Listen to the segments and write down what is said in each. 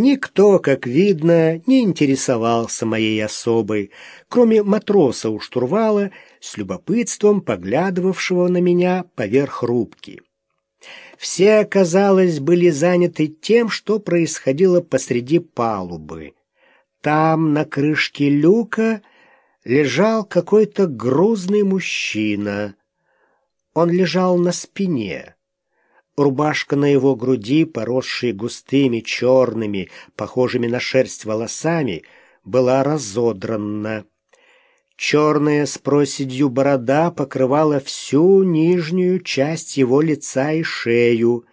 Никто, как видно, не интересовался моей особой, кроме матроса у штурвала, с любопытством поглядывавшего на меня поверх рубки. Все, казалось, были заняты тем, что происходило посреди палубы. Там, на крышке люка, лежал какой-то грузный мужчина. Он лежал на спине. Рубашка на его груди, поросшей густыми черными, похожими на шерсть волосами, была разодрана. Черная с проседью борода покрывала всю нижнюю часть его лица и шею.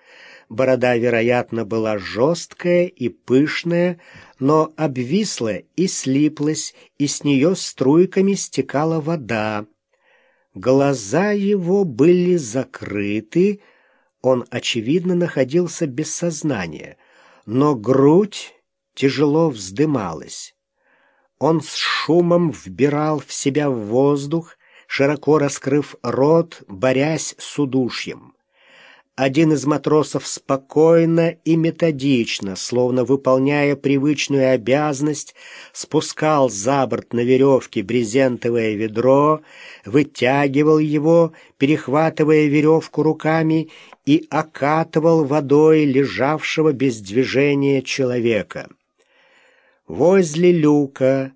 Борода, вероятно, была жесткая и пышная, но обвисла и слиплась, и с нее струйками стекала вода. Глаза его были закрыты, он, очевидно, находился без сознания, но грудь тяжело вздымалась. Он с шумом вбирал в себя воздух, широко раскрыв рот, борясь с удушьем. Один из матросов спокойно и методично, словно выполняя привычную обязанность, спускал за борт на веревке брезентовое ведро, вытягивал его, перехватывая веревку руками и окатывал водой лежавшего без движения человека. Возле люка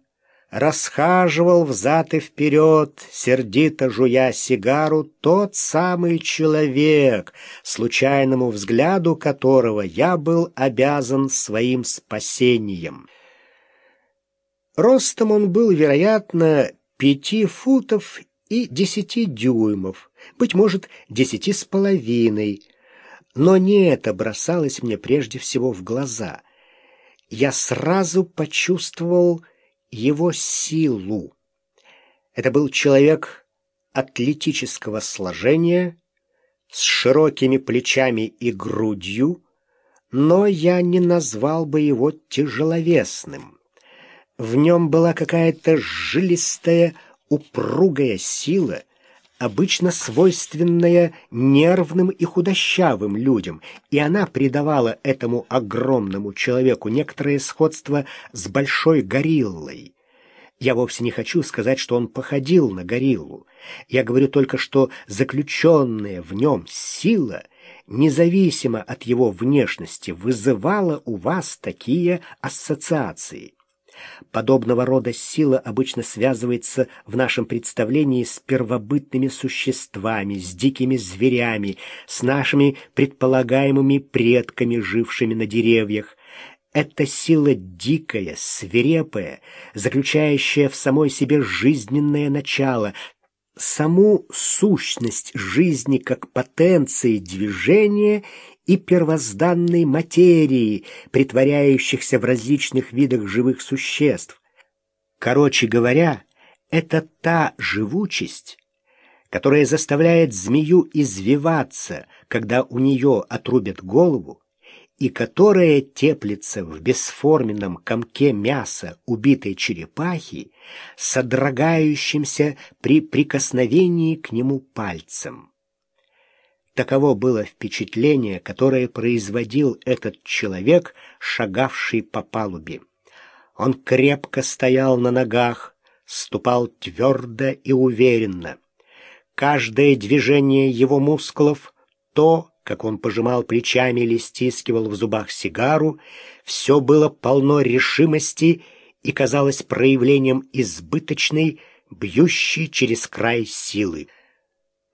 расхаживал взад и вперед, сердито жуя сигару, тот самый человек, случайному взгляду которого я был обязан своим спасением. Ростом он был, вероятно, пяти футов и десяти дюймов, быть может, десяти с половиной, но не это бросалось мне прежде всего в глаза. Я сразу почувствовал его силу. Это был человек атлетического сложения, с широкими плечами и грудью, но я не назвал бы его тяжеловесным. В нем была какая-то жилистая, упругая сила, обычно свойственная нервным и худощавым людям, и она придавала этому огромному человеку некоторое сходство с большой гориллой. Я вовсе не хочу сказать, что он походил на гориллу. Я говорю только, что заключенная в нем сила, независимо от его внешности, вызывала у вас такие ассоциации. Подобного рода сила обычно связывается в нашем представлении с первобытными существами, с дикими зверями, с нашими предполагаемыми предками, жившими на деревьях. Это сила дикая, свирепая, заключающая в самой себе жизненное начало, саму сущность жизни как потенции движения и первозданной материи, притворяющихся в различных видах живых существ. Короче говоря, это та живучесть, которая заставляет змею извиваться, когда у нее отрубят голову, и которая теплится в бесформенном комке мяса убитой черепахи, содрогающимся при прикосновении к нему пальцем. Таково было впечатление, которое производил этот человек, шагавший по палубе. Он крепко стоял на ногах, ступал твердо и уверенно. Каждое движение его мускулов, то, как он пожимал плечами или стискивал в зубах сигару, все было полно решимости и казалось проявлением избыточной, бьющей через край силы.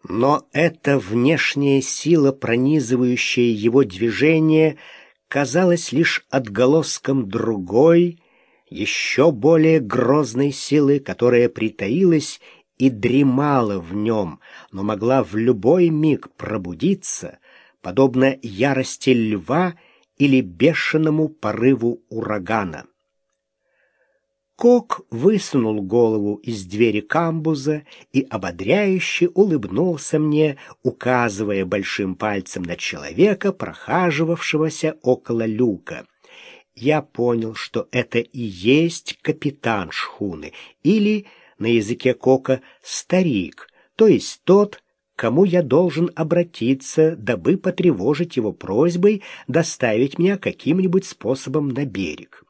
Но эта внешняя сила, пронизывающая его движение, казалась лишь отголоском другой, еще более грозной силы, которая притаилась и дремала в нем, но могла в любой миг пробудиться, подобно ярости льва или бешеному порыву урагана. Кок высунул голову из двери камбуза и ободряюще улыбнулся мне, указывая большим пальцем на человека, прохаживавшегося около люка. Я понял, что это и есть капитан шхуны, или, на языке Кока, старик, то есть тот, кому я должен обратиться, дабы потревожить его просьбой доставить меня каким-нибудь способом на берег.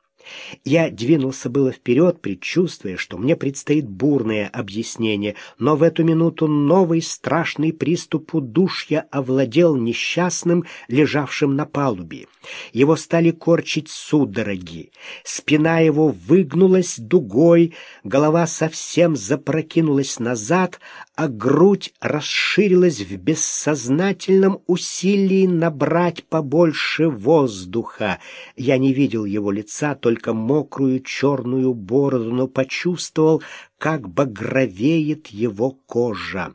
Я двинулся было вперед, предчувствуя, что мне предстоит бурное объяснение, но в эту минуту новый страшный приступ удушья овладел несчастным, лежавшим на палубе. Его стали корчить судороги. Спина его выгнулась дугой, голова совсем запрокинулась назад, а грудь расширилась в бессознательном усилии набрать побольше воздуха. Я не видел его лица, только мокрую черную бороду, но почувствовал, как багровеет его кожа.